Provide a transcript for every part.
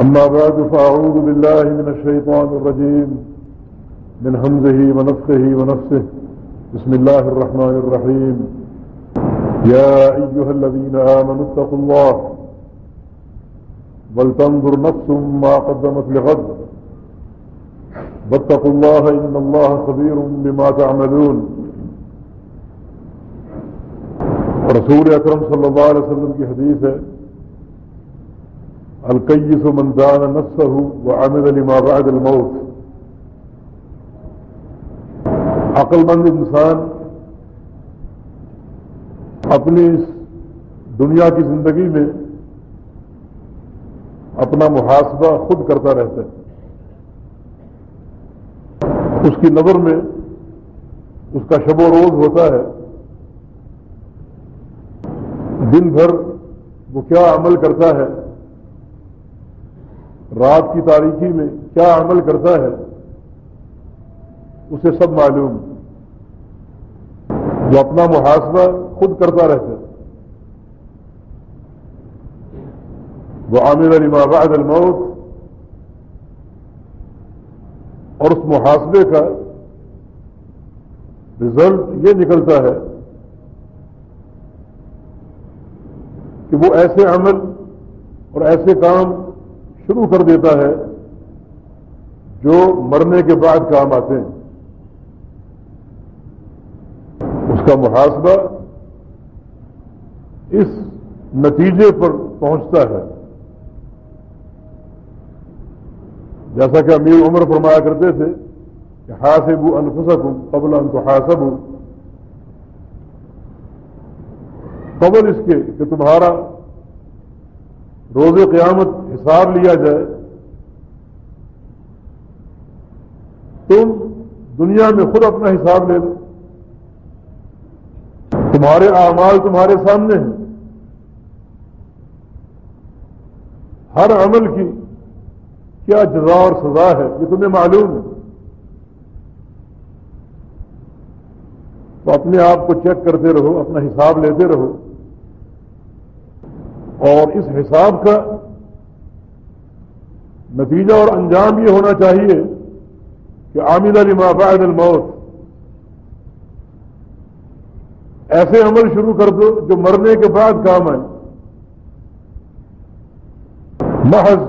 أما بعد فأعوذ بالله من الشيطان الرجيم من همزه ونفخه ونفسه. بسم الله الرحمن الرحيم. يا أيها الذين آمنوا اتقوا الله ولتنظر نفس ما قدمت لغد. واتقوا الله إن الله خبير بما تعملون. رسول اکرم صلی اللہ علیہ وسلم کی حدیث ہے القیس من دان نفسه وعمل لما بعد الموت. عقل مند انسان اپنی اس دنیا کی زندگی میں اپنا محاسبہ خود کرتا رہتا ہے۔ اس کی نظر میں اس کا شب و روز ہوتا ہے۔ دن بھر وہ کیا عمل کرتا ہے۔ رات کی تاریخی میں کیا عمل کرتا ہے، اسے سب معلوم۔ وہ اپنا محاسبہ خود کرتا رہتا ہے۔ وہ عامر علی بعد الموت۔ اور اس محاسبے کا رزلٹ یہ نکلتا ہے کہ وہ ایسے عمل اور ایسے کام شروع کر دیتا ہے جو مرنے کے بعد کام آتے ہیں۔ اس کا محاسبہ اس نتیجے پر پہنچتا ہے۔ جیسا کہ امیر عمر فرمایا کرتے تھے کہ حاصب انفسکم ہوں قبل ان تو حاصب ہوں قبل اس کے کہ تمہارا روز قیامت حساب لیا جائے تم دنیا میں خود اپنا حساب لے لو۔ تمہارے اعمال تمہارے سامنے ہیں۔ ہر عمل کی کیا جزا اور سزا ہے یہ تمہیں معلوم ہے۔ تو اپنے آپ کو چیک کرتے رہو، اپنا حساب لیتے رہو۔ اور اس حساب کا نتیجہ اور انجام یہ ہونا چاہیے کہ عامد علی بعد الموت ایسے عمل شروع کر دو جو مرنے کے بعد کام آئے۔ محض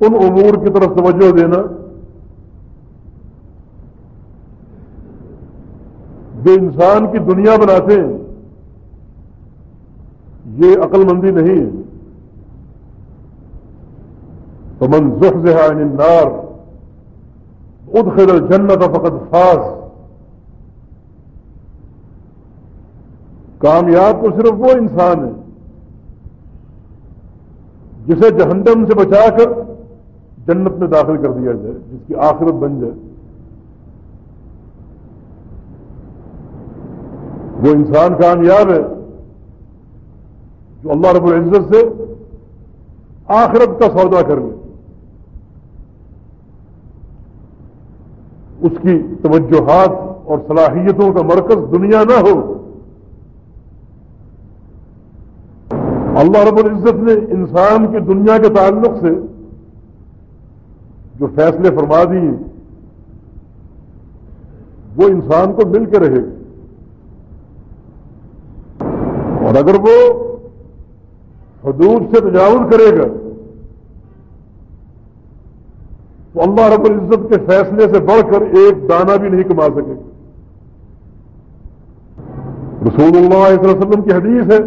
ان امور کی طرف توجہ دینا۔ جو انسان کی دنیا بناتے ہیں یہ عقل مندی نہیں ہے۔ تو من زحزح عن النار، ادخل الجنت فقط فاس کامیاب تو صرف وہ انسان ہے جسے جہنم سے بچا کر جنت میں داخل کر دیا جائے، جس کی آخرت بن جائے۔ وہ انسان کامیاب ہے۔ جو اللہ رب العزت سے آخرت کا سودا کر لے۔ اس کی توجہات اور صلاحیتوں کا مرکز دنیا نہ ہو۔ اللہ رب العزت نے انسان کی دنیا کے تعلق سے جو فیصلے فرما دیے، وہ انسان کو مل کے رہے۔ گا اور اگر وہ حدود سے تجاوز کرے گا۔ تو اللہ رب العزت کے فیصلے سے بڑھ کر ایک دانہ بھی نہیں کما سکے۔ رسول اللہ علیہ وسلم کی حدیث ہے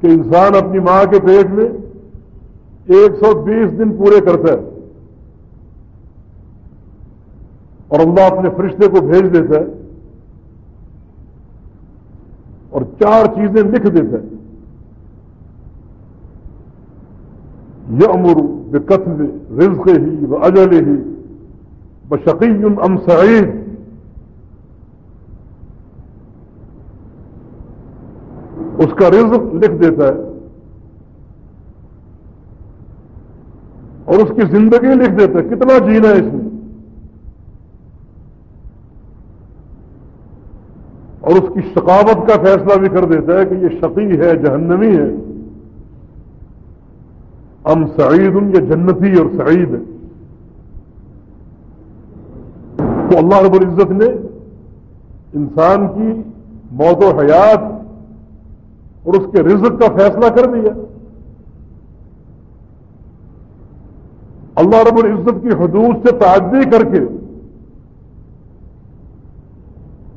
کہ انسان اپنی ماں کے پیٹ میں ایک سو بیس دن پورے کرتا ہے اور اللہ اپنے فرشتے کو بھیج دیتا ہے۔ اور چار چیزیں لکھ دیتا ہے یہ امر بے قتل رزق ہی و اجل ہی بشقی ام سعید اس کا رزق لکھ دیتا ہے۔ اور اس کی زندگی لکھ دیتا ہے۔ کتنا جینا ہے اس میں اور اس کی ثقافت کا فیصلہ بھی کر دیتا ہے کہ یہ شقی ہے، جہنمی ہے۔ ام سعید ان یہ جنتی اور سعید ہے۔ تو اللہ رب العزت نے انسان کی موت و حیات اور اس کے رزق کا فیصلہ کر دیا۔ اللہ رب العزت کی حدود سے تعدی کر کے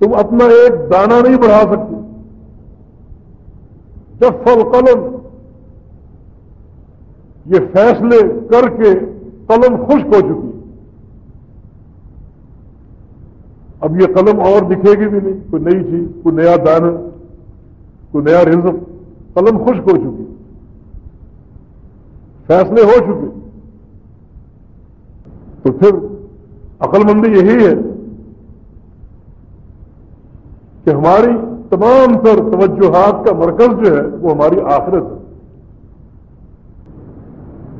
تم اپنا ایک دانہ نہیں بڑھا سکتے۔ جب فل قلم۔ یہ فیصلے کر کے قلم خشک ہو چکی۔ اب یہ قلم اور دکھے گی بھی نہیں۔ کوئی نئی چیز، کوئی نیا دانہ، کوئی نیا رزق۔ قلم خشک ہو چکی۔ فیصلے ہو چکے۔ تو پھر عقل مندی یہی ہے۔ کہ ہماری تمام تر توجہات کا مرکز جو ہے وہ ہماری آخرت ہے۔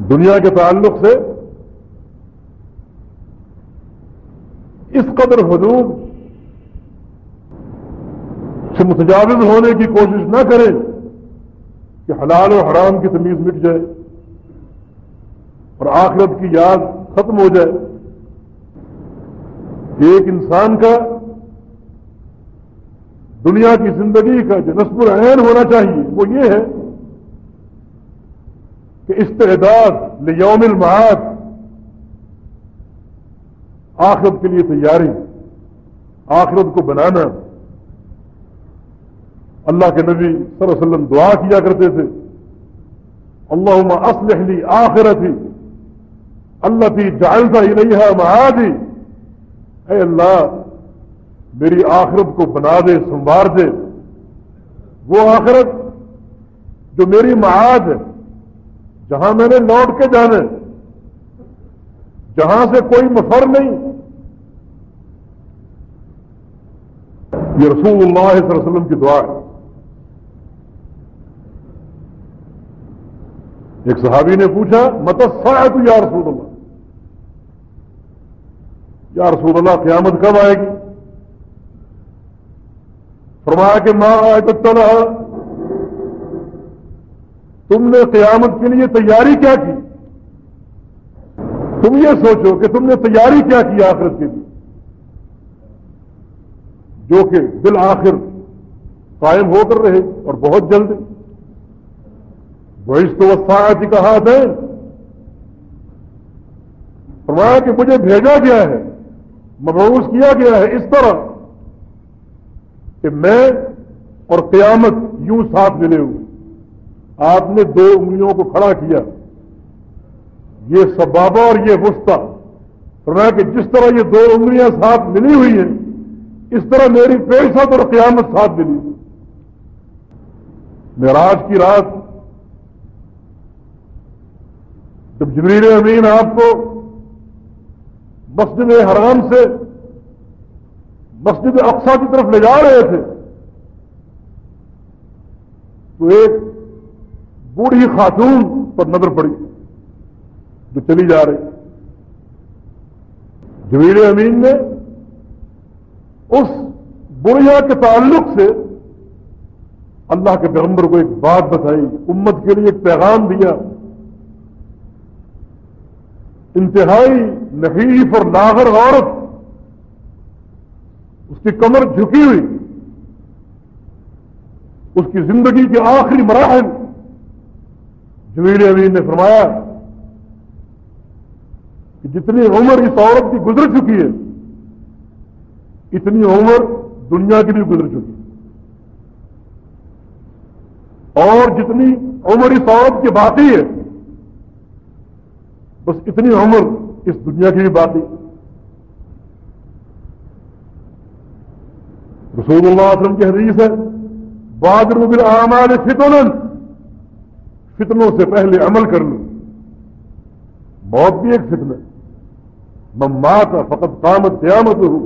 دنیا کے تعلق سے اس قدر حدود سے متجاوز ہونے کی کوشش نہ کریں کہ حلال و حرام کی تمیز مٹ جائے اور آخرت کی یاد ختم ہو جائے۔ ایک انسان کا دنیا کی زندگی کا جو نصب العین ہونا چاہیے وہ یہ ہے کہ استعداد لیوم المعاد آخرت کے لیے تیاری، آخرت کو بنانا۔ اللہ کے نبی صلی اللہ علیہ وسلم دعا کیا کرتے تھے۔ اللہ اسلح لی آخرت ہی اللہ تھی جانتا ہی نہیں ہے اے اللہ میری آخرت کو بنا دے، سنوار دے۔ وہ آخرت جو میری معاد ہے، جہاں میں نے لوٹ کے جانا جہاں سے کوئی مفر نہیں۔ یہ رسول اللہ صلی اللہ علیہ وسلم کی دعا ہے۔ ایک صحابی نے پوچھا متسا ہے تو یا رسول اللہ؟ یا رسول اللہ، قیامت کب آئے گی؟ فرمایا کہ ماں آئے تو چلا تم نے قیامت کے لیے تیاری کیا کی؟ تم یہ سوچو کہ تم نے تیاری کیا کی آخرت کے لیے؟ جو کہ بالآخر قائم ہو کر رہے اور بہت جلد۔ بحث تو وساعت کہا ہے فرمایا کہ مجھے بھیجا گیا ہے، مبعوث کیا گیا ہے اس طرح۔ کہ میں اور قیامت یوں ساتھ ملے ہوئے۔ آپ نے دو انگلیوں کو کھڑا کیا۔ یہ سبابا اور یہ وسطی۔ فرمایا کہ جس طرح یہ دو انگلیاں ساتھ ملی ہوئی ہیں، اس طرح میری پیشت اور قیامت ساتھ ملی ہوئی۔ معراج کی رات جب جبریل امین آپ کو مسجد حرام سے مسجد اقسا کی طرف لے جا رہے تھے۔ تو ایک بوڑھی خاتون پر نظر پڑی جو چلی جا رہی۔ جویل امین نے اس بریا کے تعلق سے اللہ کے پیغمبر کو ایک بات بتائی، امت کے لیے ایک پیغام دیا۔ انتہائی نحیف اور لاغر عورت اس کی کمر جھکی ہوئی، اس کی زندگی کے آخری مراحل۔ جمیل امین نے فرمایا کہ جتنی عمر اس عورت کی گزر چکی ہے، اتنی عمر دنیا کی بھی گزر چکی۔ ہے اور جتنی عمر اس عورت کی باقی ہے، بس اتنی عمر اس دنیا کی بھی باقی۔ رسول اللہ علیہ وسلم کی حدیث ہے بادر بالآمال فتن فتنوں سے پہلے عمل کر لو موت بھی ایک فتن ہے مات فقط قامت قیامت ہو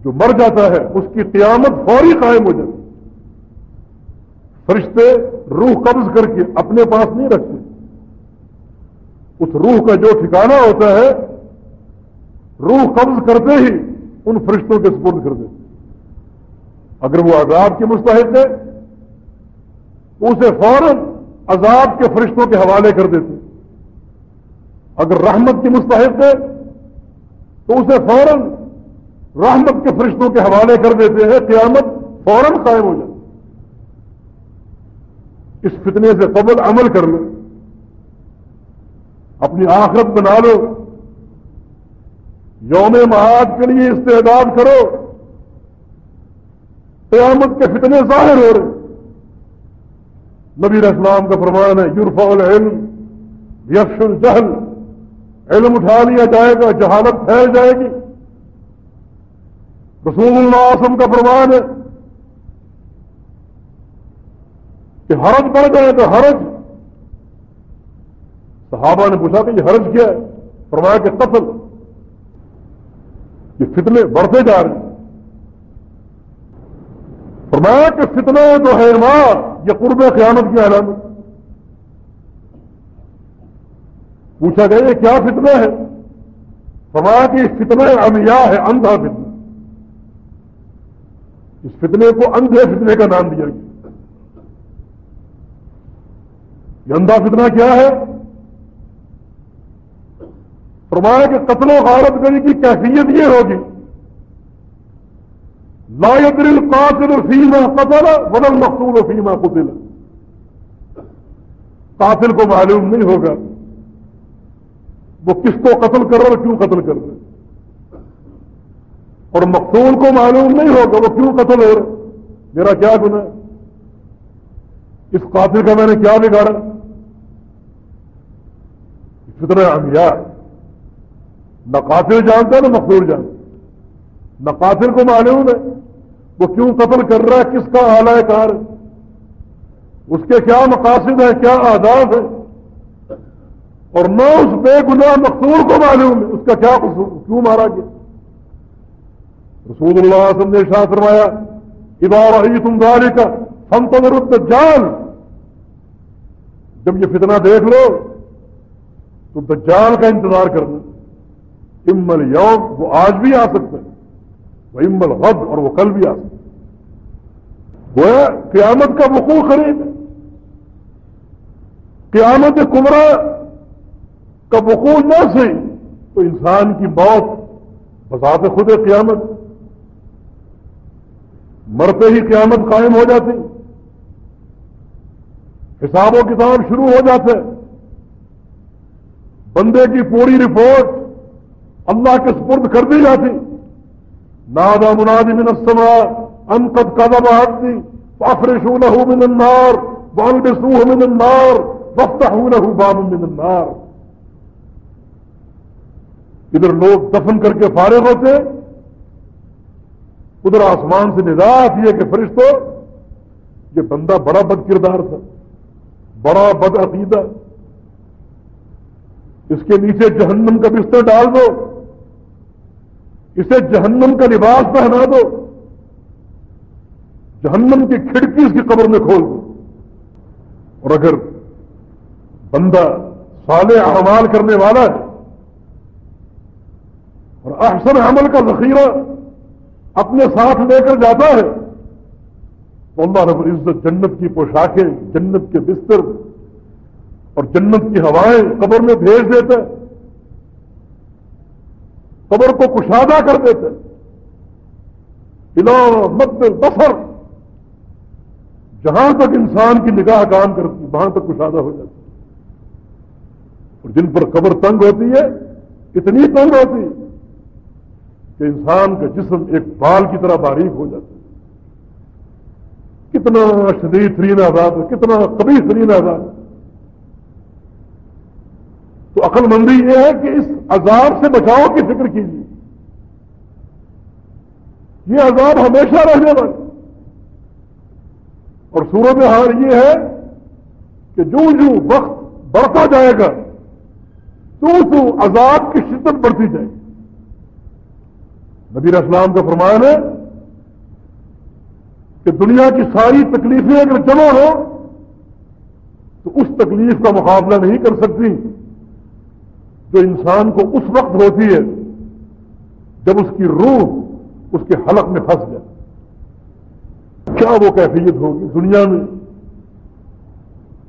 جو مر جاتا ہے اس کی قیامت فوری قائم ہو جاتی فرشتے روح قبض کر کے اپنے پاس نہیں رکھتے اس روح کا جو ٹھکانہ ہوتا ہے روح قبض کرتے ہی ان فرشتوں کے سپرد کر دیتے اگر وہ عذاب کے مستحق ہے تو اسے فوراً عذاب کے فرشتوں کے حوالے کر دیتے اگر رحمت کی مستحق ہے تو اسے فوراً رحمت کے فرشتوں کے حوالے کر دیتے ہیں، قیامت فوراً قائم ہو جاتی اس فتنے سے قبل عمل کر لو۔ اپنی آخرت بنا لو۔ یوم معاد کے لیے استعداد کرو۔ قیامت کے فتنے ظاہر ہو رہے نبی اسلام کا فرمان ہے یورف العلم یکش الجہل۔ علم اٹھا لیا جائے گا، جہالت پھیل جائے گی۔ رسول اللہ آسم کا فرمان ہے کہ حرج بڑھ جائے تو حرج۔ صحابہ نے پوچھا کہ یہ حرج کیا ہے؟ فرمایا کہ قتل، یہ فتنے بڑھتے جا رہے ہیں۔ فرمایا کہ فتنے جو ہے ماں یہ قرب قیامت کی علامت۔ پوچھا گیا، یہ کیا فتنہ ہے؟ فرمایا کہ یہ فتنہ امیا ہے، اندھا فتنہ۔ اس فتنے کو اندھے فتنے کا نام دیا گیا۔ گندا فتنہ کیا ہے؟ فرمایا کہ قتل و غارت گری کی کیفیت یہ ہوگی لا يدري القاتل فيما قتل، ولا المقتول فيما قتل۔ قاتل کو معلوم نہیں ہوگا۔ وہ کس کو قتل کر رہا اور کیوں قتل کر رہے اور مقتول کو معلوم نہیں ہوگا وہ کیوں قتل ہو رہا میرا کیا گناہ اس قاتل کا میں نے کیا بگاڑا؟ فتنہ انبیاء۔ نہ قاتل جانتا نہ مقدور جانتا نہ قاتل کو معلوم ہے وہ کیوں قتل کر رہا ہے؟ کس کا اعلی کار ہے؟ اس کے کیا مقاصد ہے کیا آداب ہے اور نہ اس بے گناہ مقصور کو معلوم ہے۔ اس کا کیا قصور؟ کیوں مارا گیا؟ رسول اللہ علیہ وسلم نے شاہ فرمایا ادارہ رہی تم داری کا ہم تو جان جب یہ فتنہ دیکھ لو، تو دجال کا انتظار کرنا۔ امل یوم وہ آج بھی آ سکتا ہے۔ وہ امل غد اور وہ کل بھی آ سکتا وہ قیامت کا وقوع خرید قیامت کمرا کا وقوع نہ صحیح تو انسان کی موت بذات خود قیامت. مرتے ہی قیامت قائم ہو جاتی. حساب و کتاب شروع ہو جاتے. بندے کی پوری رپورٹ اللہ کے سپرد کر دی جاتی. نادا منادی من السماء ان قد كذب عبدي فافرشوا له من النار والبسوه من النار وافتحوا له بابا من النار. ادھر لوگ دفن کر کے فارغ ہوتے ادھر آسمان سے ندا آتی ہے کہ فرشتوں، یہ بندہ بڑا بد کردار تھا، بڑا بد عقیدہ۔ اس کے نیچے جہنم کا بستر ڈال دو۔ اسے جہنم کا لباس پہنا دو۔ جہنم کی کھڑکی اس کی قبر میں کھول دو۔ اور اگر بندہ صالح اعمال کرنے والا ہے اور احسن عمل کا ذخیرہ اپنے ساتھ لے کر جاتا ہے، تو اللہ رب العزت جنت کی پوشاکیں، جنت کے بستر اور جنت کی ہوائیں قبر میں بھیج دیتے قبر کو کشادہ کر دیتے بلا مد بفر جہاں تک انسان کی نگاہ کام کرتی وہاں تک کشادہ ہو جاتی۔ اور جن پر قبر تنگ ہوتی ہے، اتنی تنگ ہوتی کہ انسان کا جسم ایک بال کی طرح باریک ہو جاتا۔ کتنا شدید ترین آزاد ہے کتنا کبھی ترین آزاد۔ ہے تو عقل مندی یہ ہے کہ اس عذاب سے بچاؤ کی فکر کیجیے۔ یہ عذاب ہمیشہ رہنے والا اور صورت حال یہ ہے کہ جو جو وقت بڑھتا جائے گا، تو تو عذاب کی شدت بڑھتی جائے گی۔ نبیر اسلام کا فرمان ہے کہ دنیا کی ساری تکلیفیں اگر جمع ہو تو اس تکلیف کا مقابلہ نہیں کر سکتی۔ جو انسان کو اس وقت ہوتی ہے جب اس کی روح اس کے حلق میں پھنس جائے۔ کیا وہ کیفیت ہوگی دنیا میں؟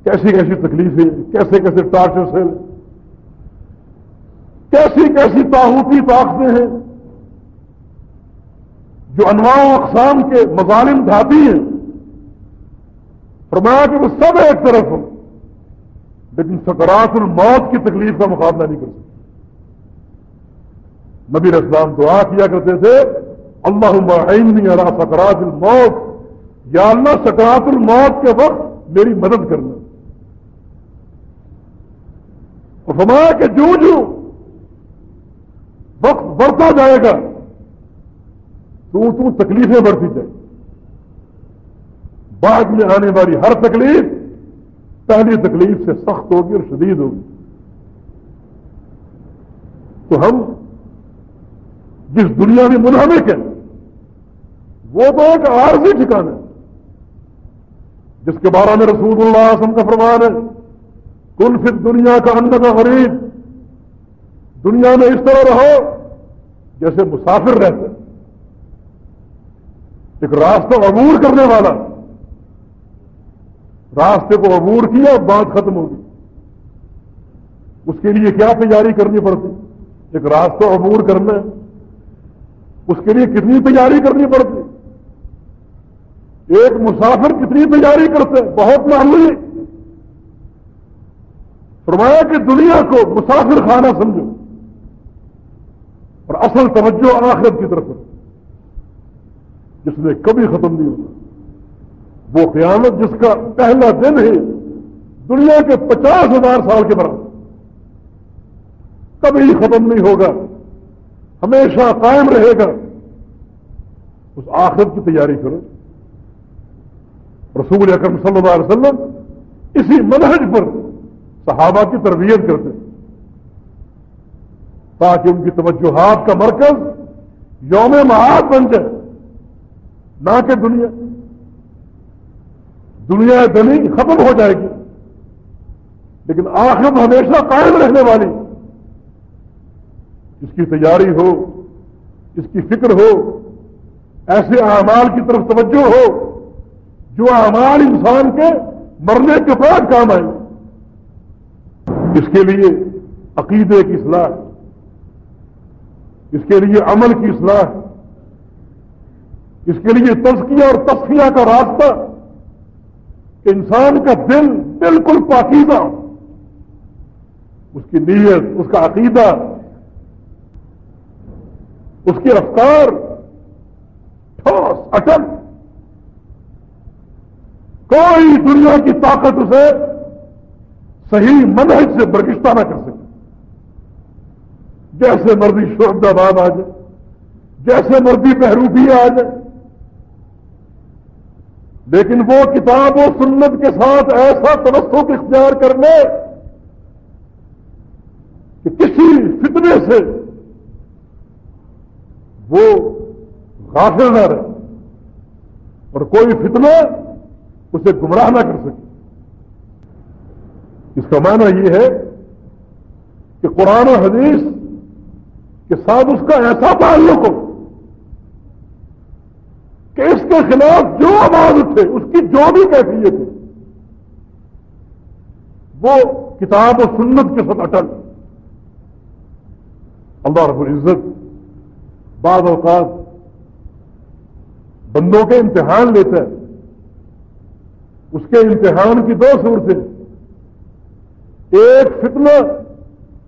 کیسی کیسی تکلیفیں کیسے کیسے ٹارچرس ہیں؟ کیسی کیسی تاحوتی طاقتیں ہیں؟ جو انواع و اقسام کے مظالم دھاتی ہیں۔ فرمایا کہ وہ سب ایک طرف ہوں۔ لیکن سکرات الموت کی تکلیف کا مقابلہ نہیں کر سکتے۔ نبی اسلام دعا کیا کرتے تھے اللہ اللہ سکرات الموت، یا اللہ سکرات الموت کے وقت میری مدد کرنا۔ اور فرمایا کہ جو جو وقت بڑھتا جائے گا، تو تو تکلیفیں بڑھتی جائیں۔ بعد میں آنے والی ہر تکلیف پہلی تکلیف سے سخت ہوگی اور شدید ہوگی۔ تو ہم جس دنیا میں منہمک ہیں، وہ تو ایک عارضی ٹھکانا ہے، جس کے بارے میں رسول اللہ وسلم کا فرمان ہے کل پھر دنیا کا اندر کا غریب۔ دنیا میں اس طرح رہو جیسے مسافر رہتے ایک راستہ عبور کرنے والا راستے کو عبور کیا بات ختم ہوگی اس کے لیے کیا تیاری کرنی پڑتی؟ ایک راستہ عبور کرنا۔ ہے اس کے لیے کتنی تیاری کرنی پڑتی؟ ایک مسافر کتنی تیاری کرتے بہت معمولی فرمایا کہ دنیا کو مسافر خانہ سمجھو۔ اور اصل توجہ آخرت کی طرف۔ جس میں کبھی ختم نہیں ہوتا۔ وہ قیامت جس کا پہلا دن ہے، دنیا کے پچاس ہزار سال کے برابر۔ کبھی ختم نہیں ہوگا، ہمیشہ قائم رہے گا۔ اس آخرت کی تیاری کرو۔ رسول اکرم صلی اللہ علیہ وسلم اسی منہج پر صحابہ کی تربیت کرتے تاکہ ان کی توجہات کا مرکز یوم معاد بن جائے، نہ کہ دنیا۔ دنیا دنی ختم ہو جائے گی۔ لیکن آخرت ہمیشہ قائم رہنے والی۔ اس کی تیاری ہو اس کی فکر ہو، ایسے اعمال کی طرف توجہ ہو، جو اعمال انسان کے مرنے کے بعد کام آئے۔ اس کے لیے عقیدے کی اصلاح، اس کے لیے عمل کی اصلاح، اس کے لیے تزکیہ اور تصفیہ کا راستہ انسان کا دل بالکل پاکیزہ۔ اس کی نیت، اس کا عقیدہ، اس کی رفتار ٹھوس، اٹل۔ کوئی دنیا کی طاقت اسے صحیح منہج سے برگشتہ نہ کر سکے۔ جیسے مرضی شعبد آباد آ جائے، جیسے مرضی بحروبی آ جائے لیکن وہ کتاب و سنت کے ساتھ ایسا تبسط اختیار کر لے کہ کسی فتنے سے وہ غافل نہ رہے اور کوئی فتنہ اسے گمراہ نہ کر سکے۔ اس کا معنی یہ ہے کہ قرآن و حدیث کے ساتھ اس کا ایسا تعلق ہو کہ اس کے خلاف جو آواز اٹھے، اس کی جو بھی کیفیت ہے وہ کتاب و سنت کے ساتھ اٹل۔ اللہ رب العزت بعض اوقات بندوں کے امتحان لیتا ہے۔ اس کے امتحان کی دو صورتیں۔ ایک فتنہ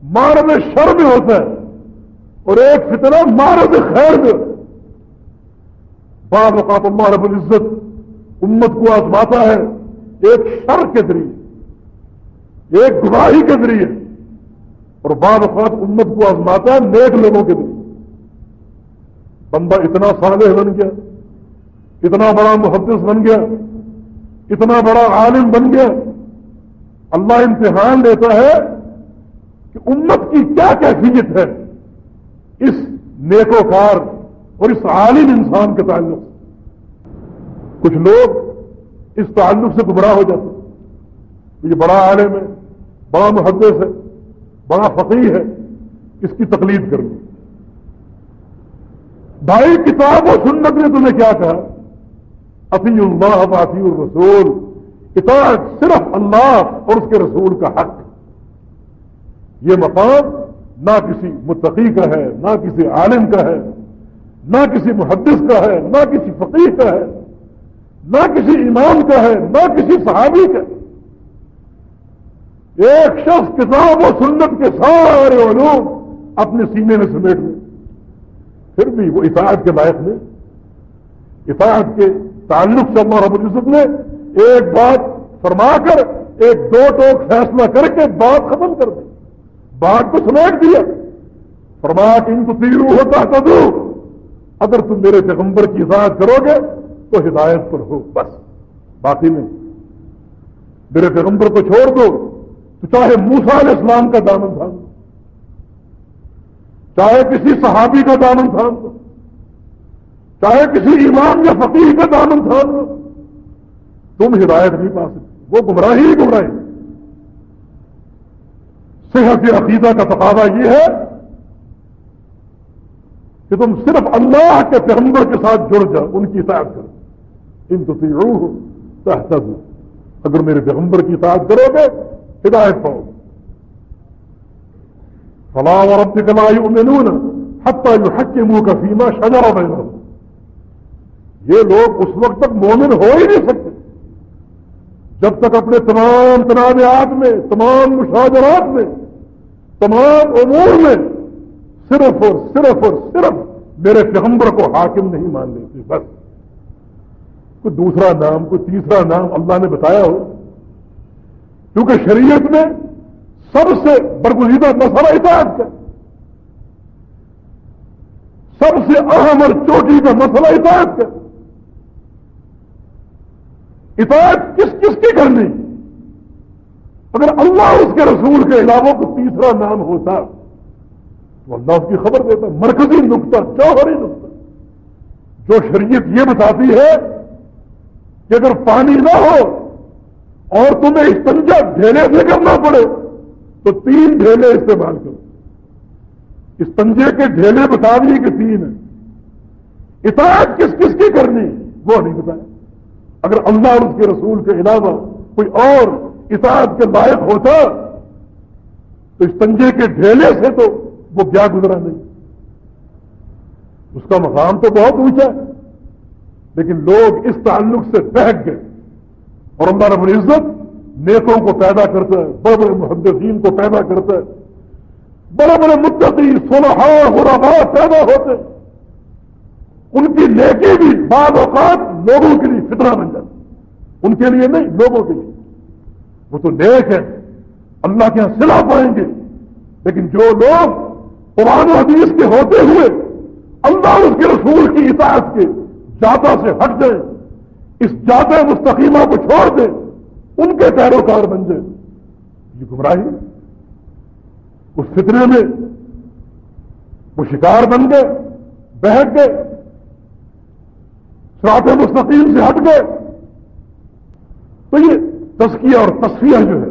مارد شر میں ہوتا ہے اور ایک فتنہ مارد خیر میں بعض اوقات اللہ رب العزت امت کو آزماتا ہے ایک شر کے ذریعے، ایک گواہی کے ذریعے اور بعض اوقات امت کو آزماتا ہے نیک لوگوں کے ذریعے۔ بندہ اتنا صالح بن گیا، اتنا بڑا محدث بن گیا، اتنا بڑا عالم بن گیا۔ اللہ امتحان لیتا ہے کہ امت کی کیا کیفیت ہے اس نیکوکار اور اس عالم انسان کے تعلق سے۔ کچھ لوگ اس تعلق سے گمراہ ہو جاتے یہ بڑا عالم ہے، بڑا محدث ہے، بڑا فقیر ہے، اس کی تکلیف کر لی بھائی، کتاب و سنت نے تمہیں کیا کہا؟ اتی اللہ عطی الرسول۔ اطاعت صرف اللہ اور اس کے رسول کا حق۔ یہ مقام نہ کسی متقی کا ہے، نہ کسی عالم کا ہے۔ نہ کسی محدث کا ہے، نہ کسی فقیر کا ہے، نہ کسی امام کا ہے، نہ کسی صحابی کا ایک شخص کتاب و سنت کے سارے علوم اپنے سینے میں سمیٹ لیں پھر بھی وہ اطاعت کے لائق میں اطاعت کے تعلق سے اللہ رب العزت نے ایک بات فرما کر، ایک دو ٹوک فیصلہ کر کے بات ختم کر دی۔ بات کو سمیٹ دیا۔ فرما کہ ان کو تیرو ہوتا اگر تم میرے پیغمبر کی اطاعت کرو گے، تو ہدایت پر ہو، بس، باقی نہیں۔ میرے پیغمبر کو چھوڑ دو، تو چاہے موسا علیہ السلام کا دامن تھام دو، چاہے کسی صحابی کا دامن تھام دو، چاہے کسی امام یا فقیر کا دامن تھام دو، تم ہدایت نہیں پا سکتے۔ وہ گمراہی ہی گمراہی۔ صحت عقیدہ کا تقاضا یہ ہے کہ تم صرف اللہ کے پیغمبر کے ساتھ جڑ جاؤ، ان کی اطاعت کرو۔ ان تو روح تحت اگر میرے پیغمبر کی اطاعت کرو گے، ہدایت پاؤ فلاں اور اب کمائی امین حتہ جو حق کے منہ کا فیما شجرا بہنا یہ لوگ اس وقت تک مومن ہو ہی نہیں سکتے۔ جب تک اپنے تمام تنازعات میں، تمام مشاجرات میں، تمام امور میں صرف اور صرف اور صرف میرے پیغمبر کو حاکم نہیں مان لیتے بس۔ کوئی دوسرا نام، کوئی تیسرا نام اللہ نے بتایا ہو۔ کیونکہ شریعت میں سب سے برگزیدہ مسئلہ اطاعت کا۔ سب سے اہم اور چوٹی کا مسئلہ اطاعت کا۔ اطاعت کس کس کی کرنی؟ اگر اللہ اس کے رسول کے علاوہ کو تیسرا نام ہوتا۔ تو اللہ اس کی خبر دیتا ہے مرکزی نقطہ، جوہری نقطہ۔ جو شریعت یہ بتاتی ہے کہ اگر پانی نہ ہو اور تمہیں استنجا ڈھیلے سے کرنا پڑے، تو تین ڈھیلے استعمال کرو۔ استنجے کے ڈھیلے بتا دیے کہ تین ہیں۔ اطاعت کس کس کی کرنی؟ وہ نہیں بتایا اگر اللہ اور اس کے رسول کے علاوہ کوئی اور اطاعت کے لائق ہوتا، تو استنجے کے ڈھیلے سے تو وہ کیا گزرا نہیں۔ اس کا مقام تو بہت اونچا ہے، لیکن لوگ اس تعلق سے بہت گئے۔ اور اللہ رب العزت نیتوں کو پیدا کرتا ہے، بڑے بڑے محدثین کو پیدا کرتا ہے۔ بڑے بڑے متقی سولہ غربا پیدا ہوتے ان کی نیکی بھی بعض اوقات لوگوں کے لیے فطرہ بن جاتی ان کے لیے نہیں، لوگوں کے لیے۔ وہ تو نیک ہے اللہ کے یہاں سلا پائیں گے، لیکن جو لوگ قرآن و حدیث کے ہوتے ہوئے اللہ اس کے رسول کی اطاعت کے جاتا سے ہٹ جائیں، اس جاتے مستقیمہ کو چھوڑ دیں، ان کے پیروکار بن جائیں۔ یہ گمراہی اس فتنے میں وہ شکار بن گئے بہت گئے سرات مستقیم سے ہٹ گئے۔ تو یہ تسکیہ اور تصفیہ جو ہے،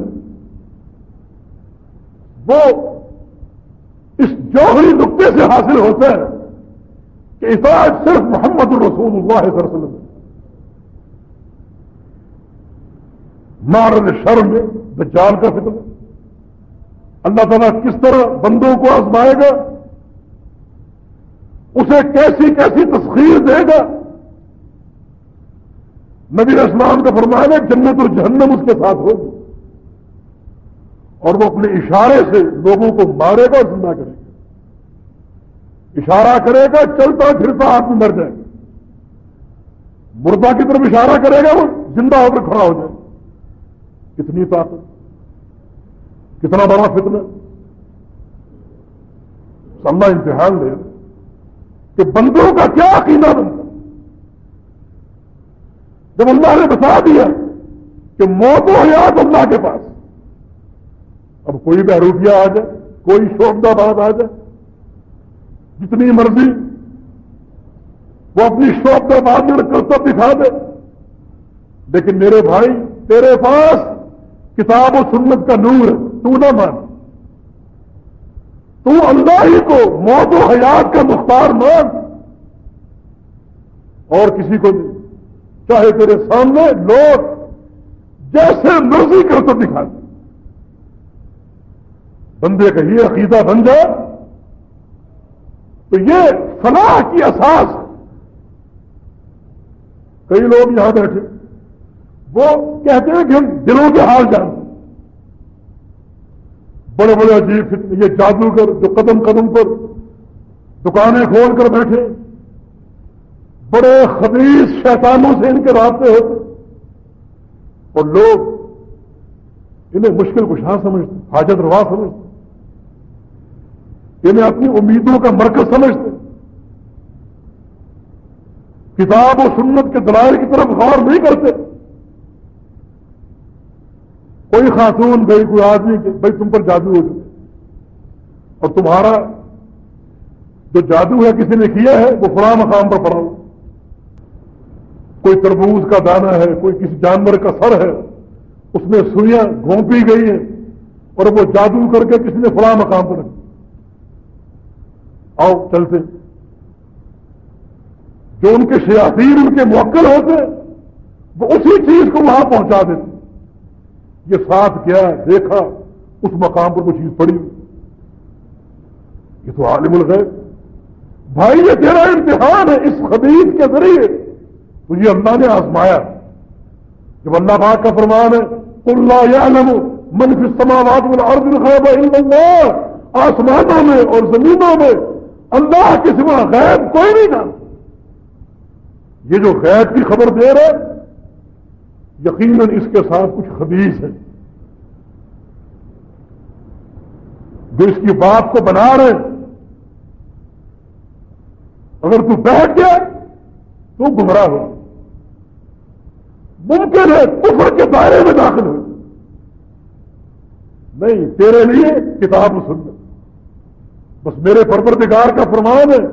وہ جوہری نقطے سے حاصل ہوتا ہے کہ اطاعت صرف محمد الرسول اللہ صلی اللہ علیہ وسلم مارد شرم میں، دجال کا فکر اللہ تعالیٰ کس طرح بندوں کو آزمائے گا؟ اسے کیسی کیسی تسخیر دے گا؟ نبی اسلام کا فرمایا جنت اور جہنم اس کے ساتھ ہوگی۔ اور وہ اپنے اشارے سے لوگوں کو مارے گا زندہ کرے گا۔ اشارہ کرے گا، چلتا پھرتا آدمی مر جائے گا۔ مردہ کی طرف اشارہ کرے گا، وہ زندہ ہو کر کھڑا ہو جائے گا۔ کتنی طاقت، کتنا بڑا فتنہ۔ اللہ امتحان لے کہ بندوں کا کیا عقیدہ بنتا جب اللہ نے بتا دیا کہ موت و حیات اللہ کے پاس، اب کوئی بہروفیہ آ جائے، کوئی شوق بات آ جائے۔ جتنی مرضی وہ اپنی شوق کا بات کرتا دکھا دے۔ لیکن میرے بھائی، تیرے پاس کتاب و سنت کا نور ہے۔ تو نہ مان تو اللہ ہی کو موت و حیات کا مختار مان اور کسی کو نہیں۔ چاہے تیرے سامنے لوگ جیسے مرضی کر تو دکھا دیں بندے کا یہ عقیدہ بن جائے تو یہ فلاح کی اساس کئی لوگ یہاں بیٹھے۔ وہ کہتے ہیں کہ ہم دلوں کے حال جانتے بڑے بڑے عجیب یہ جادوگر جو قدم قدم پر دکانیں کھول کر بیٹھے۔ بڑے خبیص شیطانوں سے ان کے رابطے ہوتے اور لوگ انہیں مشکل کشاں سمجھتے حاجت روا سمجھتے انہیں اپنی امیدوں کا مرکز سمجھتے کتاب و سنت کے دلائل کی طرف غور نہیں کرتے۔ کوئی خاتون بھائی کوئی آدمی بھائی تم پر جادو ہو چکے اور تمہارا جو جادو ہے، کسی نے کیا ہے، وہ فلاں مقام پر پڑا ہو۔ کوئی تربوز کا دانا ہے، کوئی کسی جانور کا سر ہے، اس میں سوئیاں گھونپی گئی ہیں اور وہ جادو کر کے کسی نے فلاں مقام پر رکھی آؤ چلتے جو ان کے شیاطین، ان کے موکل ہوتے، وہ اسی چیز کو وہاں پہنچا دیتے۔ یہ ساتھ کیا دیکھا، اس مقام پر وہ چیز پڑی۔ یہ تو عالم الغیب۔ بھائی، یہ تیرا امتحان ہے اس خبیب کے ذریعے۔ تو یہ اللہ نے آزمایا۔ جب اللہ پاک کا فرمان ہے اللہ یا منفی سماوات میں اللہ، آسمانوں میں اور زمینوں میں اللہ کے سوا غیب کوئی نہیں تھا یہ جو غیب کی خبر دے رہے یقیناً اس کے ساتھ کچھ خبیص ہے۔ جو اس کی بات کو بنا رہے اگر تو بیٹھ گیا، تو گمراہ ہو۔ ممکن ہے کفر کے دائرے میں داخل ہو۔ نہیں، تیرے لیے کتاب سننا بس میرے پروردگار کا فرمان ہے،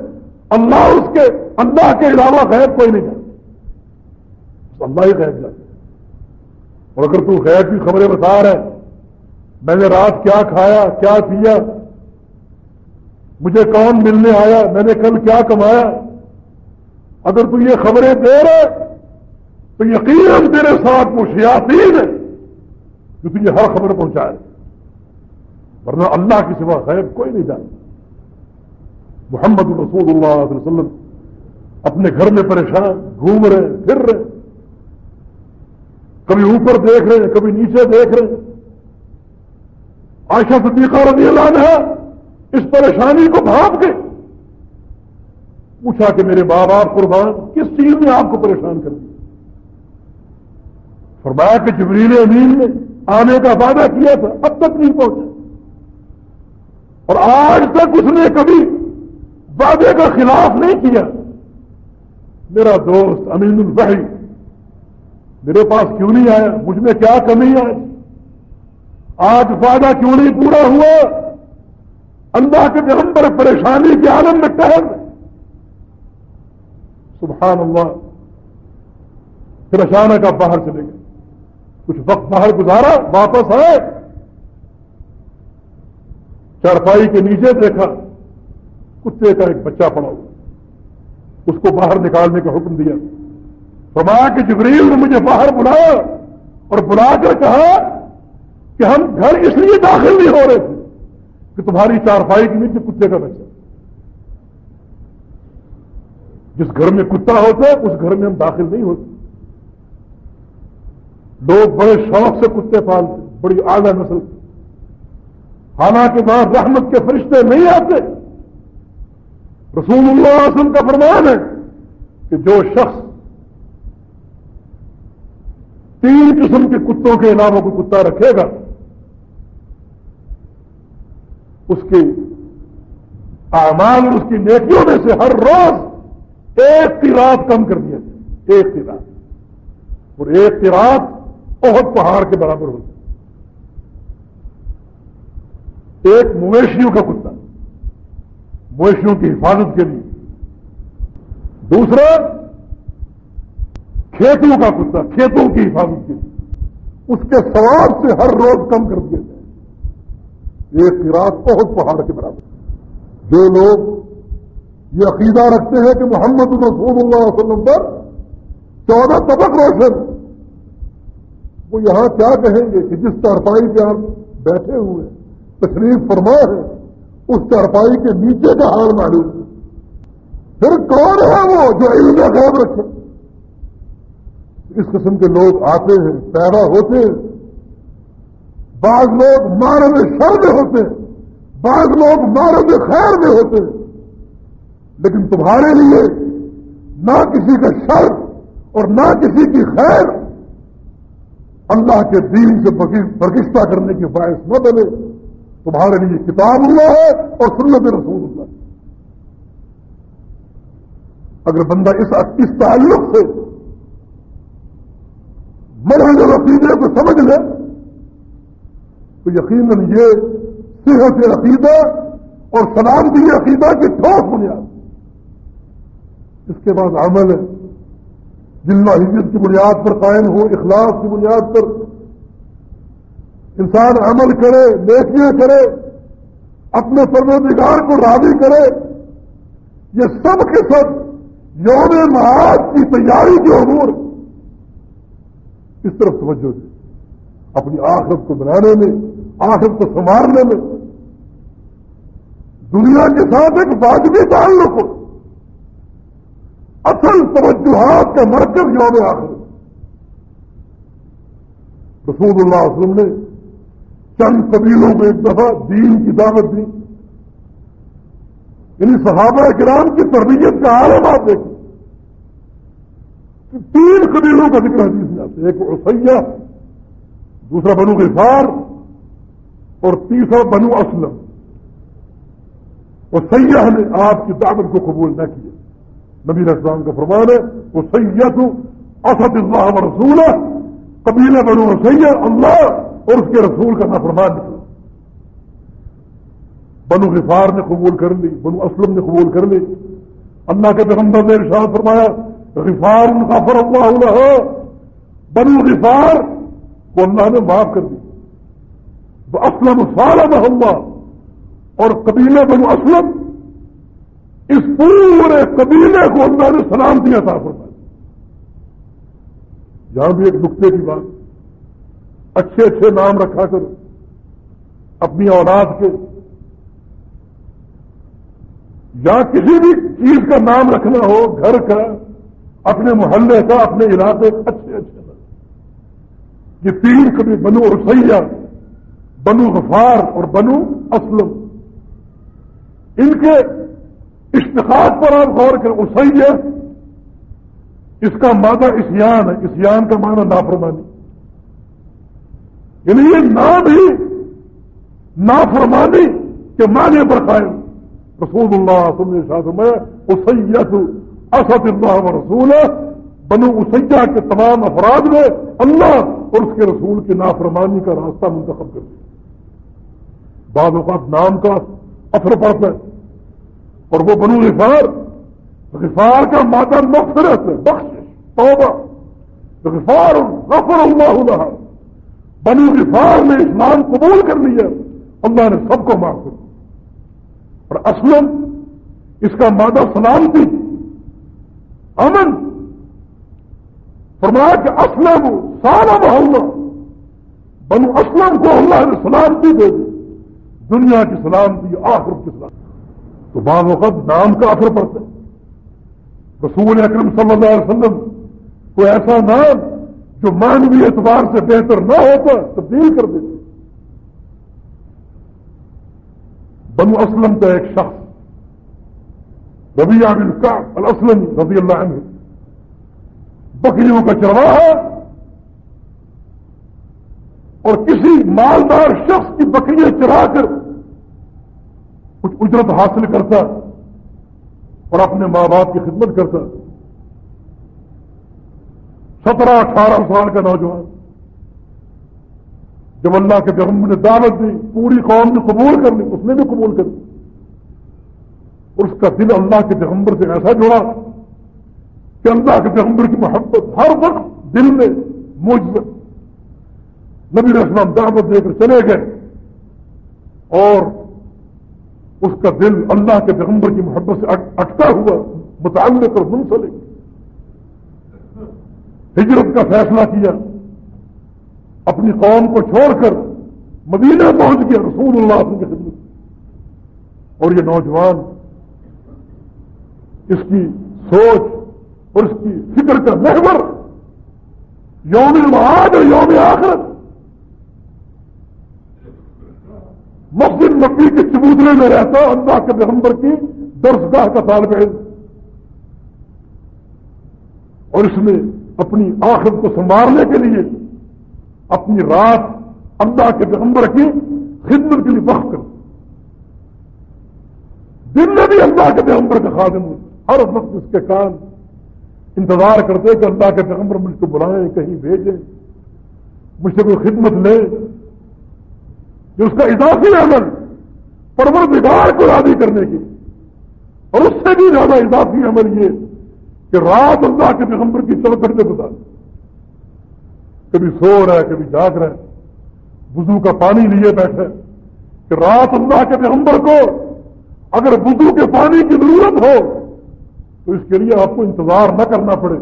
اللہ اس کے، اللہ کے علاوہ غیر کوئی نہیں جانتا۔ اللہ ہی غیر جانتا۔ اور اگر تو غیر کی خبریں بتا رہے میں نے رات کیا کھایا، کیا پیا، مجھے کون ملنے آیا، میں نے کل کیا کمایا؟ اگر تو یہ خبریں دے رہے تو یقیناً تیرے ساتھ وہ شیاطین ہے جو تجھے ہر خبر پہنچائے۔ ورنہ اللہ کی سوا غیب کوئی نہیں جانتا۔ محمد رسول اللہ علیہ وسلم اپنے گھر میں پریشان گھوم رہے پھر رہے کبھی اوپر دیکھ رہے ہیں، کبھی نیچے دیکھ رہے ہیں۔ آشا صدیقہ رضی اللہ عنہ اس پریشانی کو بھاپ کے پوچھا کہ میرے باپ آپ قربان، کس چیز نے آپ کو پریشان کر دیا؟ فرمایا کہ جبریل امین نے آنے کا وعدہ کیا تھا، اب تک نہیں پہنچا۔ اور آج تک اس نے کبھی وعدے کا خلاف نہیں کیا۔ میرا دوست امین البحی میرے پاس کیوں نہیں آیا؟ مجھ میں کیا کمی ہے؟ آج وعدہ کیوں نہیں پورا ہوا؟ اللہ کے جنم پر پریشانی کے عالم میں ٹہل سبحان اللہ۔ پھر اچانک آپ باہر چلے گئے۔ کچھ وقت باہر گزارا، واپس آئے۔ چارپائی کے نیچے دیکھا۔ کتے کا ایک بچہ پڑا ہوا۔ اس کو باہر نکالنے کا حکم دیا۔ فرمایا کہ جبریل نے مجھے باہر بلایا اور بلا کر کہا کہ ہم گھر اس لیے داخل نہیں ہو رہے تھے کہ تمہاری چارپائی کے نیچے کتے کا بچہ۔ جس گھر میں کتا ہوتا ہے، اس گھر میں ہم داخل نہیں ہوتے۔ لوگ بڑے شوق سے کتے پالتے، بڑی اعلیٰ نسل۔ حالانکہ وہاں رحمت کے فرشتے نہیں آتے۔ رسول اللہ علیہ وسلم کا فرمان ہے کہ جو شخص تین قسم کے کتوں کے علاوہ کوئی کتا رکھے گا، اس کے اعمال اس کی نیکیوں میں سے ہر روز ایک تیرات کم کر دیا جائے، ایک تیرات اور ایک تیرات بہت پہاڑ کے برابر ہوتی ایک مویشیوں کا کتا۔ مویشیوں کی حفاظت کے لیے۔ دوسرا، کھیتوں کا کتا، کھیتوں کی حفاظت کے لیے۔ اس کے سواب سے ہر روز کم کر دیا جائے ایک رات بہت پہاڑ کے برابر۔ جو لوگ یہ عقیدہ رکھتے ہیں کہ محمد رسول اللہ علیہ وسلم پر چودہ طبق روشن، وہ یہاں کیا کہیں گے کہ جس چارپائی پہ آپ بیٹھے ہوئے تشریف فرما ہے اس چارپائی کے نیچے کا حال معلوم پھر کون ہے وہ جو علم غیب رکھے؟ اس قسم کے لوگ آتے ہیں، پیدا ہوتے ہیں۔ بعض لوگ مارد شر میں ہوتے ہیں، بعض لوگ مارد خیر میں ہوتے ہیں۔ لیکن تمہارے لیے نہ کسی کا شر اور نہ کسی کی خیر اللہ کے دین سے برکشتہ کرنے کی باعث نہ بنے۔ تمہارے لیے کتاب اللہ ہے اور سنت رسول اللہ اگر بندہ اس اس تعلق سے مرحل عقیدے کو سمجھ لے، تو یقیناً یہ صحت عقیدہ اور سلامتی عقیدہ کی ٹھوس بنیاد اس کے بعد عمل ہے۔ جلنا حجت کی بنیاد پر قائم ہو، اخلاص کی بنیاد پر انسان عمل کرے، نیکیاں کرے، اپنے پروردگار کو راضی کرے، یہ سب کے سب یوم معاذ کی تیاری کے امور اس طرف توجہ دے اپنی آخرت کو بنانے میں، آخرت کو سنبھالنے میں۔ دنیا کے ساتھ ایک واجبی تعلق ہو۔ اصل توجہات کا مرکز یوم آخر رسول اللہ علیہ وسلم نے چند قبیلوں کو ایک دفعہ دین کی دعوت دی۔ یعنی صحابہ کرام کی تربیت کا عالم آپ دیکھیں۔ تین قبیلوں کا ذکر حدیث میں آتے ایک اسیا دوسرا بنو غفار، اور تیسرا بنو اسلم۔ اور سیاح نے آپ کی دعوت کو قبول نہ کیا۔ نبی اسلام کا فرمان ہے وہ سید اسد اللہ رسول قبیلہ بنو سید اللہ اور اس کے رسول کا نافرمان نکلا بنو غفار نے قبول کر لی، بنو اسلم نے قبول کر لی۔ اللہ کے پیغمبر نے ارشاد فرمایا، غفار غفر اللہ له بنو غفار کو اللہ نے معاف کر دی۔ وہ اسلم سالم اللہ۔ اور قبیلے بنو اسلم، اس پورے قبیلے کو اللہ نے سلام دیا تھا۔ فرمایا۔ یہاں بھی ایک نقطے کی بات۔ اچھے اچھے نام رکھا کرو، اپنی اولاد کے، یا کسی بھی چیز کا نام رکھنا ہو، گھر کا، اپنے محلے کا، اپنے علاقے کا، اچھے اچھے یہ تین کبھی بنو رسیا بنو غفار اور بنو اسلم۔ ان کے اشتخاب پر آپ غور کریں اسیا اس کا مادہ اسیان ہے، اسیان کا معنی نافرمانی۔ یعنی یہ نام ہی نافرمانی کے معنی پر قائم۔ رسول اللہ نے شاہ میں اسیت اسد اللہ و رسول بنو اسیا کے تمام افراد میں اللہ اور اس کے رسول کی نافرمانی کا راستہ منتخب کر دیا۔ بعض اوقات نام کا اثر پڑتا ہے اور وہ بنو غفار غفار کا مادہ مغفرت ہے بخش توبہ، غفار غفر اللہ اللہ بنو غفار نے اسلام قبول کر لیا اللہ نے سب کو معاف کر دیا اور اسلم اس کا مادہ سلامتی۔ امن فرمایا کہ اسلم سارا محلہ بنو اسلم کو اللہ نے سلامتی دے دی۔ دنیا کی سلامتی آخر کی سلامتی۔ تو بعض وقت نام کا اثر پڑتا ہے رسول اکرم صلی اللہ علیہ وسلم کوئی ایسا نام جو مانوی اعتبار سے بہتر نہ ہوتا تبدیل کر دیتے بنو اسلم کا ایک شخص ربی بن کا الاسلم رضی اللہ عنہ، بکریوں کا چرواہا اور کسی مالدار شخص کی بکریاں چرا کر کچھ اجرت حاصل کرتا اور اپنے ماں باپ کی خدمت کرتا۔ سترہ اٹھارہ سال کا نوجوان۔ جب اللہ کے پیغمبر نے دعوت دی، پوری قوم نے قبول کر لی، اس نے بھی قبول کر لی۔ اور اس کا دل اللہ کے پیغمبر سے ایسا جڑا کہ اللہ کے پیغمبر کی محبت ہر وقت دل میں موجود نبی رسلام دعوت دے کر چلے گئے۔ اور اس کا دل اللہ کے پیغمبر کی محبت سے اٹکا ہوا، متعلق اور منسلک۔ ہجرت کا فیصلہ کیا، اپنی قوم کو چھوڑ کر مدینہ پہنچ گیا رسول اللہ کی خدمت اور یہ نوجوان اس کی سوچ اور اس کی فکر کا محور یوم معاد اور یوم آخرت۔ مسجد نبی کے چبوترے میں رہتا، اللہ کے پیغمبر کی درسگاہ کا طالب علم۔ اور اس نے اپنی آخرت کو سنبھالنے کے لیے اپنی رات اللہ کے پیغمبر کی خدمت کے لیے وقت کر دن میں بھی اللہ کے پیغمبر کا خادم ہر وقت اس کے کان انتظار کرتے کہ اللہ کے پیغمبر مجھ کو بلائیں، کہیں بھیجیں، مجھ سے کوئی خدمت لے۔ جو اس کا اضافی عمل پرور بگاڑ کو راضی کرنے کی، اور اس سے بھی زیادہ اضافی عمل یہ کہ رات اللہ کے پیغمبر کی چل کرتے بتا کبھی سو رہا ہے، کبھی جاگ رہا ہے۔ وضو کا پانی لیے بیٹھے۔ کہ رات اللہ کے پیغمبر کو اگر وضو کے پانی کی ضرورت ہو، تو اس کے لیے آپ کو انتظار نہ کرنا پڑے۔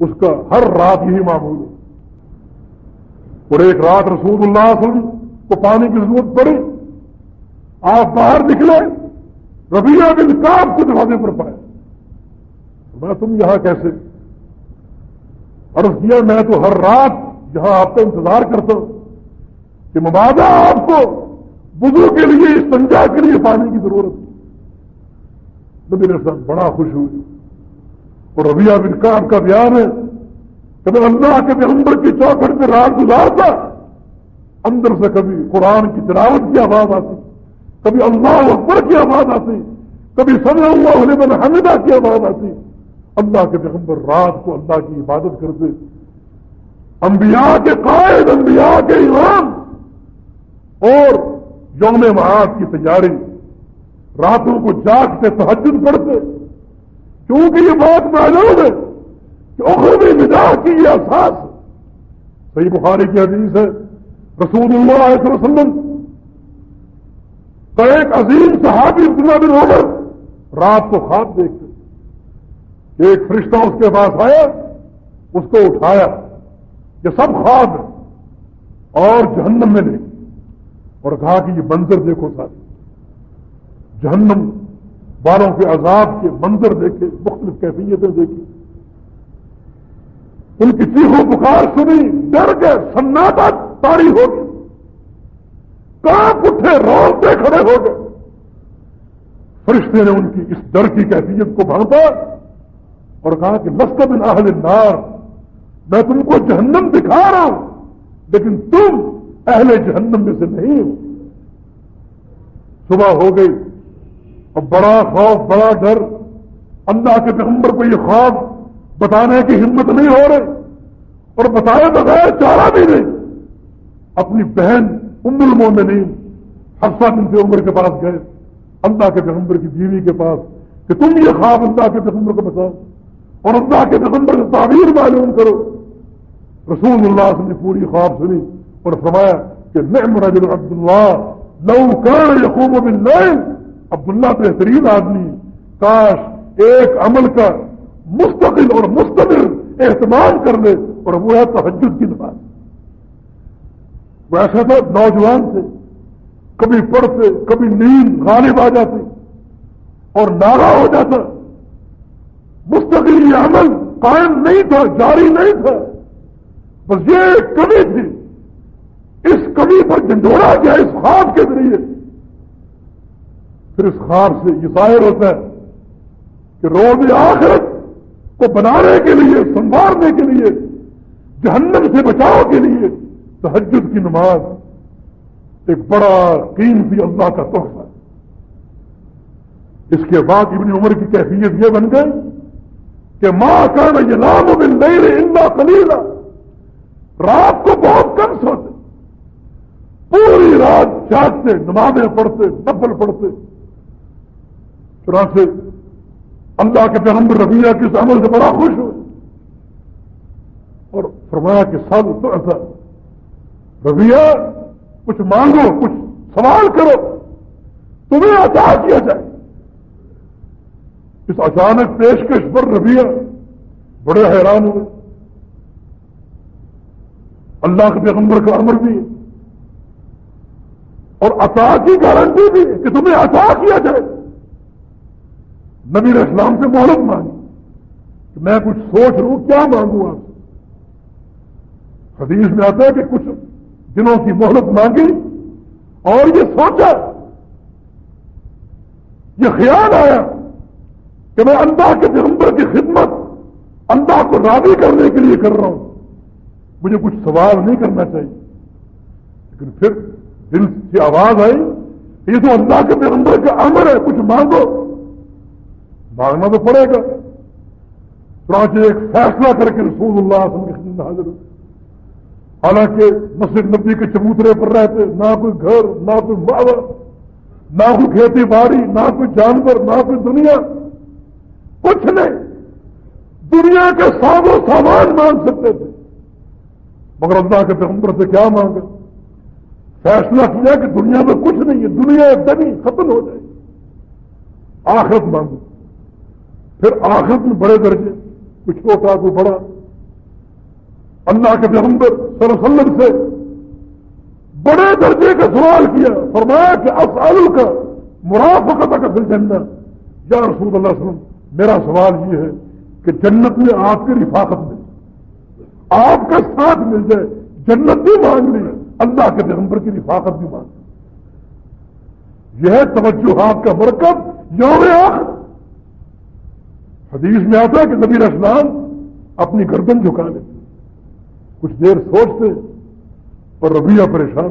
اس کا ہر رات یہی معمول ہے۔ اور ایک رات رسول اللہ صلی اللہ علیہ وسلم کو پانی کی ضرورت پڑی۔ آپ باہر نکلے ربیہ بن کام کو دروازے پر پائے۔ میں تم یہاں کیسے؟ عرض کیا میں تو ہر رات یہاں آپ کا انتظار کرتا ہوں کہ مبادہ آپ کو بدو کے لیے سنجا کے لیے پانی کی ضرورت نبی میرے بڑا خوش ہوئی اور ربیہ بن کام کا بیان ہے کہ میں اللہ کے پیغمبر کی چوکھٹ میں رات گزارتا، اندر سے کبھی قرآن کی تلاوت کی آواز آتی، کبھی اللہ اکبر کی آواز آتی، کبھی سمے اللہ علیہ بن حمیدہ کی آواز آتی۔ اللہ کے پیغمبر رات کو اللہ کی عبادت کرتے انبیاء کے قائد، انبیاء کے امام۔ اور یوم معاد کی تیاری۔ راتوں کو جاگ سے تحجد پڑھتے۔ کیونکہ یہ بات معلوم ہے کہ اخروی مزاح کی یہ احساس صحیح بخاری کی حدیث ہے، رسول اللہ علیہ وسلم کا ایک عظیم صحابی عبداللہ بن عمر رات کو خواب دیکھتے۔ ایک فرشتہ اس کے پاس آیا، اس کو اٹھایا، یہ سب خواب ہے اور جہنم میں لے اور کہا کہ یہ منظر دیکھو ساتھ۔ جہنم والوں کے عذاب کے منظر دیکھے، مختلف کیفیتیں دیکھی۔ ان کی چیخوں پکار سنی، ڈر کے سناٹا تاری ہو گئی۔ کہاں اٹھے، روتے کھڑے ہو گئے۔ فرشتے نے ان کی اس ڈر کی کیفیت کو بھانپا اور کہا کہ لست اہل النار، میں تم کو جہنم دکھا رہا ہوں، لیکن تم اہل جہنم میں سے نہیں ہو۔ صبح ہو گئی، اور بڑا خوف، بڑا ڈر، اللہ کے پیغمبر کو یہ خوف بتانے کی ہمت نہیں ہو رہی، اور بتائے بغیر چارہ بھی نہیں۔ اپنی بہن ام المومنین حفصہ بن سے عمر کے پاس گئے، اللہ کے پیغمبر کی بیوی کے پاس، کہ تم یہ خواب اللہ کے پیغمبر کو بتاؤ۔ اور اللہ کے پیغمبر سے تعبیر معلوم کرو۔ رسول اللہ نے پوری خواب سنی اور فرمایا کہ نعم رجل عبد اللہ لو کان یقوم باللیل۔ عبداللہ بہترین آدمی کاش ایک عمل کا مستقل اور مستقل اہتمام کر لے اور وہ ہے تحجد کی نماز۔ وہ ایسا تھا، نوجوان تھے۔ کبھی پڑھتے، کبھی نیند غالب آ جاتی اور ناغا ہو جاتا۔ مستقل یہ عمل قائم نہیں تھا، جاری نہیں تھا۔ بس یہ ایک کمی تھی۔ اس کمی پر جنڈوڑا گیا اس خواب کے ذریعے۔ پھر اس خواب سے یہ ظاہر ہوتا ہے کہ روز آخرت کو بنانے کے لیے سنبھالنے کے لیے، جہنم سے بچاؤ کے لیے تحجد کی نماز ایک بڑا قیمتی اللہ کا تحفہ۔ اس کے بعد ابن عمر کی کیفیت یہ بن گئی کہ ماں کا یہ لام بن نہیں رات کو بہت کم سوتے۔ پوری رات جاگتے، نمازیں پڑھتے، نفل پڑھتے۔ چنانچہ اللہ کے پیغمبر ربیہ کے اس عمل سے بڑا خوش ہوئے۔ اور فرمایا کہ سب تو ایسا۔ ربیہ کچھ مانگو، کچھ سوال کرو۔ تمہیں عطا کیا جائے۔ اس اچانک پیشکش پر ربیہ بڑے حیران ہوئے۔ اللہ کے پیغمبر کا امر بھی ہے۔ اور عطا کی گارنٹی بھی ہے کہ تمہیں عطا کیا جائے۔ نبی اسلام سے مہلت مانگی۔ کہ میں کچھ سوچ رہا ہوں، کیا مانگوں آپ حدیث میں آتا ہے کہ کچھ دنوں کی مہلت مانگی اور یہ سوچا۔ یہ خیال آیا۔ کہ میں اللہ کے پیغمبر کی خدمت، اللہ کو راضی کرنے کے لیے کر رہا ہوں۔ مجھے کچھ سوال نہیں کرنا چاہیے۔ لیکن پھر دل کی آواز آئی یہ تو اللہ کے پیغمبر کا امر ہے، کچھ مانگو۔ مانگنا تو پڑے گا۔ چنانچہ ایک فیصلہ کر کے رسول اللہ کی خدمت حاضر ہو حالانکہ مسجد نبی کے چبوترے پر رہتے، نہ کوئی گھر، نہ کوئی باور نہ کوئی کھیتی باڑی، نہ کوئی جانور، نہ کوئی دنیا۔ کچھ نہیں۔ دنیا کے ساز و سامان مانگ سکتے تھے۔ مگر اللہ کے پیغمبر سے کیا مانگا؟ فیصلہ کیا کہ دنیا میں کچھ نہیں ہے، دنیا دنی ختم ہو جائے۔ آخرت مانگو۔ پھر آخرت میں بڑے درجے، کچھ چھوٹا کوئی بڑا اللہ کے پیغمبر صلی اللہ علیہ وسلم سے بڑے درجے کا سوال کیا۔ فرمایا کہ افعال کا مرافقت کا دل جنت یا رسول اللہ علیہ وسلم میرا سوال یہ ہے کہ جنت میں آپ کی رفاقت مل آپ کا ساتھ مل جائے، جنت بھی مانگ لی اللہ کے پیغمبر کی رفاقت بھی مانگ لی یہ ہے توجہ آپ کا مرکب یوم آخر۔ حدیث میں آتا ہے کہ نبی اسلام اپنی گردن جھکا لیتے کچھ دیر سوچتے اور ربیہ پریشان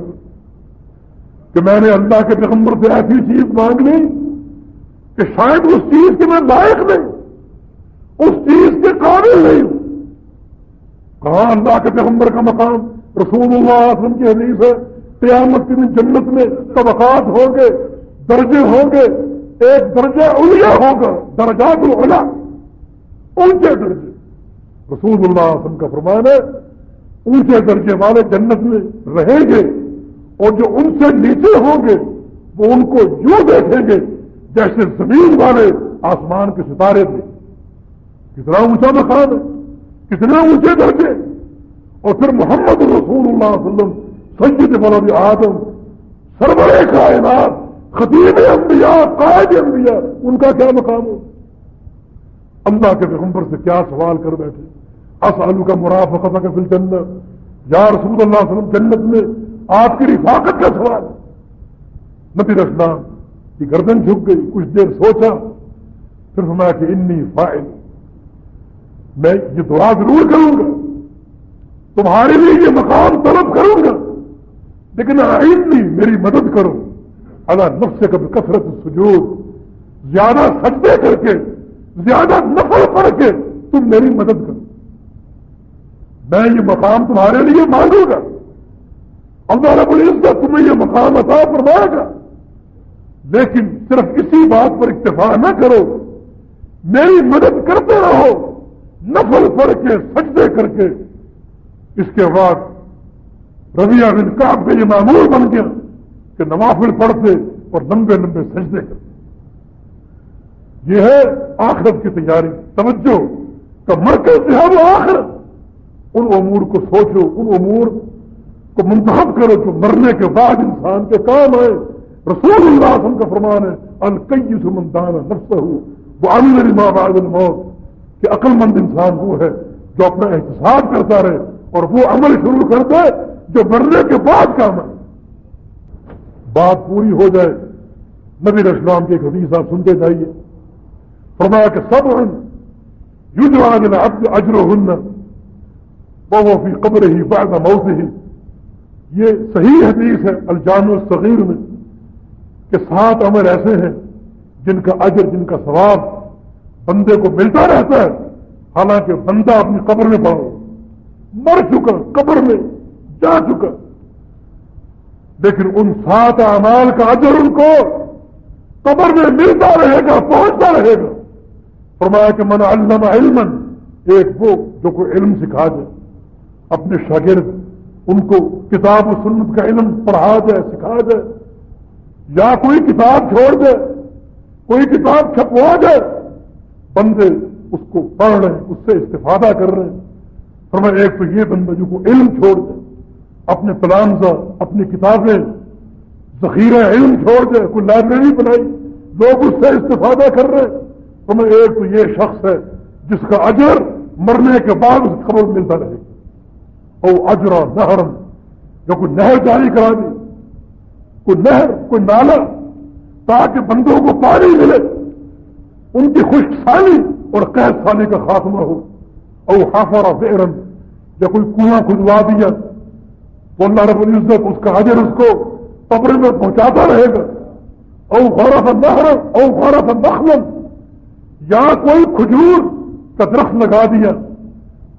کہ میں نے اللہ کے پیغمبر سے ایسی چیز مانگ لی کہ شاید اس چیز کے میں لائق نہیں اس چیز کے قابل نہیں ہوں۔ کہاں اللہ کے پیغمبر کا مقام رسول اللہ وسلم کی حدیث ہے؟ قیامت کے دن جنت میں طبقات ہوں گے، درجے ہوں گے، ایک درجہ الیا ہوگا درجات العلا اونچے درجے۔ رسول اللہ وسلم کا فرمان ہے، اونچے درجے والے جنت میں رہیں گے اور جو ان سے نیچے ہوں گے، وہ ان کو یوں دیکھیں گے جیسے زمین والے آسمان کے ستارے تھے۔ کتنا اونچا مقام ہے کتنے اونچے درجے۔ اور پھر محمد رسول اللہ علیہ وسلم، سید مولوی آدم سربرے کائنات خطیب انبیاء، قائد انبیاء، ان کا کیا مقام ہو اللہ کے پیغمبر سے کیا سوال کر بیٹھے؟ اسالو کا مرافقت کا فل جنت یا رسول اللہ علیہ وسلم، جنت میں آپ کی رفاقت کا سوال نبی رسلام کی گردن جھک گئی، کچھ دیر سوچا، پھر فرمایا کہ انی فائل میں یہ دعا ضرور کروں گا، تمہارے لیے یہ مقام طلب کروں گا، لیکن آئندی میری مدد کرو۔ اللہ نفس سے کبھی کثرت سجود زیادہ سجدے کر کے، زیادہ نفل پڑھ کے تم میری مدد کرو۔ میں یہ مقام تمہارے لیے مانگوں گا۔ اللہ رب العزت تمہیں یہ مقام عطا فرمائے گا۔ لیکن صرف اسی بات پر اکتفا نہ کرو۔ میری مدد کرتے رہو۔ نفل پڑھ کے سجدے کر کے۔ اس کے بعد ربیہ بن کاب کا یہ معمول بن گیا کہ نوافل پڑھتے اور لمبے لمبے سجدے کرتے۔ یہ ہے آخرت کی تیاری۔ توجہ۔ کا مرکز جو ہے وہ آخرت ان امور کو سوچو، ان امور کو منتخب کرو جو مرنے کے بعد انسان کے کام آئے۔ رسول اللہ وسلم کا فرمان ہے القی سمندان نفس ہو وہ ان ماں بعد الموت، کہ عقل مند انسان وہ ہے جو اپنا احتساب کرتا رہے اور وہ عمل شروع کر دے جو مرنے کے بعد کام ہے بات پوری ہو جائے، نبی اسلام کے ایک حدیث آپ سنتے جائیے۔ فرمایا کہ سب یو جو اجر و ہن وہ فی قبر ہی بعد موت ہی یہ صحیح حدیث ہے الجان الصغیر میں۔ کہ سات عمل ایسے ہیں جن کا اجر، جن کا ثواب بندے کو ملتا رہتا ہے، حالانکہ بندہ اپنی قبر میں پڑا مر چکا، قبر میں جا چکا۔ لیکن ان سات اعمال کا اجر ان کو قبر میں ملتا رہے گا، پہنچتا رہے گا۔ فرمایا کہ من علم علم ایک وہ جو کوئی علم سکھا دے۔ اپنے شاگرد، ان کو کتاب و سنت کا علم پڑھا دے، سکھا دے۔ یا کوئی کتاب چھوڑ دے، کوئی کتاب چھپوا دے، بندے اس کو پڑھ رہے ہیں اس سے استفادہ کر رہے ہیں فرمایا ایک تو یہ بندہ جو کو علم چھوڑ دے، اپنے پلانزہ اپنی کتابیں، ذخیرہ علم چھوڑ دے، کوئی لائبریری بنائی، لوگ اس سے استفادہ کر رہے تو میں ایک تو یہ شخص ہے جس کا اجر مرنے کے بعد اس خبر ملتا رہے گا۔ اور اجرا نہرم جو کوئی نہر جاری کرا دی کوئی نہر کوئی نالا، تاکہ بندوں کو پانی ملے، ان کی خشک سالی اور قید سالی کا خاتمہ ہو۔ اور ہافارا بیرن یا کوئی کنواں کھدوا دیا تو اللہ رب العزت اس کا حجر اس کو قبر میں پہنچاتا رہے گا۔ او غورت نہر او غورت نخلم یا کوئی کھجور کا درخت لگا دیا۔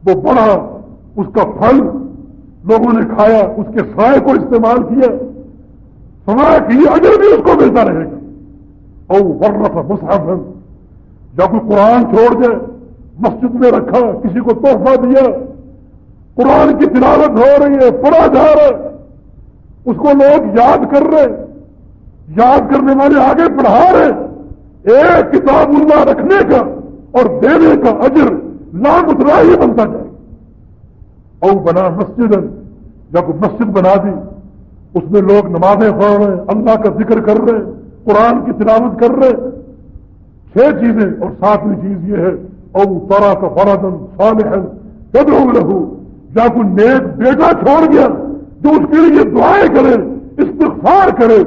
وہ بڑا، اس کا پھل، لوگوں نے کھایا، اس کے سائے کو استعمال کیا۔ سمایا کہ یہ اجر بھی اس کو ملتا رہے گا او ورف مصحف. یا کوئی قرآن چھوڑ دے، مسجد میں رکھا، کسی کو تحفہ دیا. قرآن کی تلاوت ہو رہی ہے، پڑھا جا رہا ہے. اس کو لوگ یاد کر رہے یاد کرنے والے آگے پڑھا رہے ایک کتاب اللہ رکھنے کا اور دینے کا اجر لاکھ اتنا ہی بنتا جائے. او بنا مسجد یا کوئی مسجد بنا دی اس میں لوگ نمازیں پڑھ رہے ہیں، اللہ کا ذکر کر رہے ہیں، قرآن کی تلاوت کر رہے چھ چیزیں اور ساتویں چیز یہ ہے، او ترا کا فرادن صالح کدو رہو یا کوئی نیک بیٹا چھوڑ گیا، جو اس کے لیے دعائیں کرے، استغفار کرے،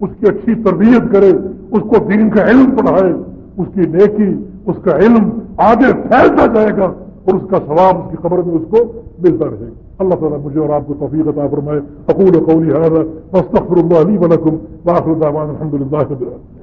اس کی اچھی تربیت کرے، اس کو دین کا علم پڑھائے، اس کی نیکی، اس کا علم آگے پھیلتا جائے گا اور اس کا ثواب اس کی خبر میں اس کو بالبرهق الله تعالى مجرب وتوفيق عبر ما أقول قولي هذا فاستغفر الله لي ولكم وآخر دعوانا الحمد لله رب العالمين.